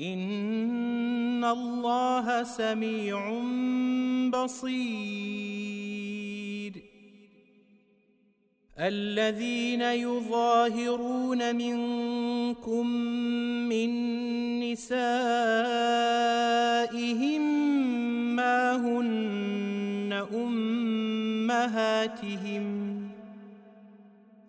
إن الله سميع بصير الذين يظاهرون منكم من نسائهم ما هن أمهاتهم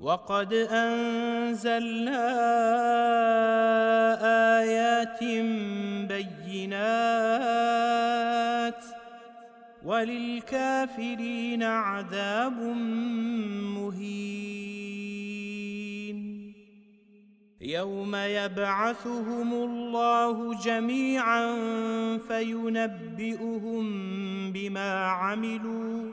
وقد أنزلنا آيات بينات وللكافرين عذاب مهين. يوم يبعثهم الله جميعا فينبئهم بما عملوا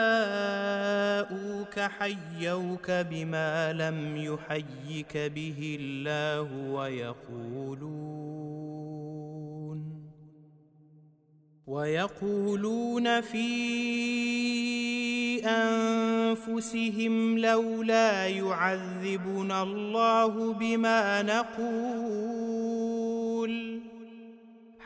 جاءوك حيوك بما لم يحيك به الله ويقولون. ويقولون في أنفسهم لولا يعذبنا الله بما نقول.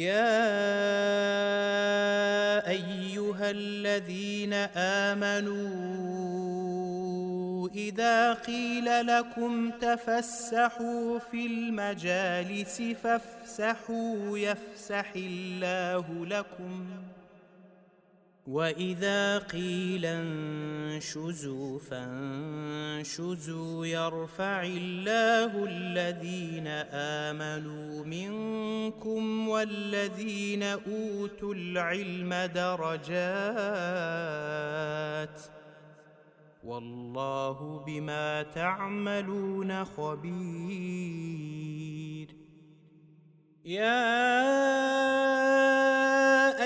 يا أيها الذين آمنوا إذا قيل لكم تفسحوا في المجالس فافسحوا يفسح الله لكم واذا قيل انشزوا فانشزوا يرفع الله الذين امنوا منكم والذين اوتوا العلم درجات والله بما تعملون خبير. يا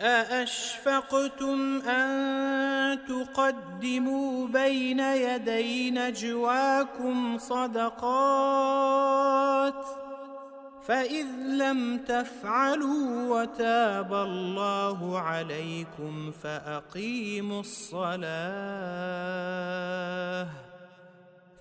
ااشفقتم ان تقدموا بين يدي نجواكم صدقات فاذ لم تفعلوا وتاب الله عليكم فاقيموا الصلاه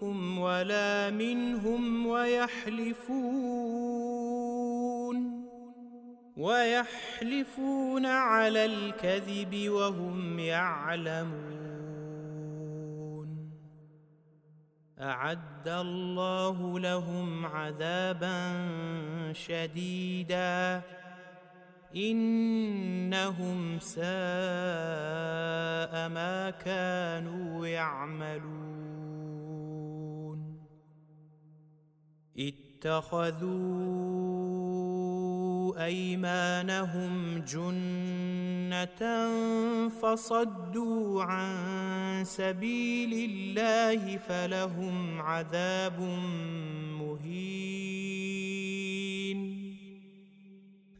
منكم ولا منهم ويحلفون ويحلفون على الكذب وهم يعلمون. أعد الله لهم عذابا شديدا. إنهم ساء ما كانوا يعملون. اتخذوا أيمانهم جنة فصدوا عن سبيل الله فلهم عذاب مهين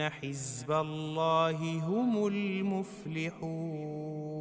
ان حزب الله هم المفلحون.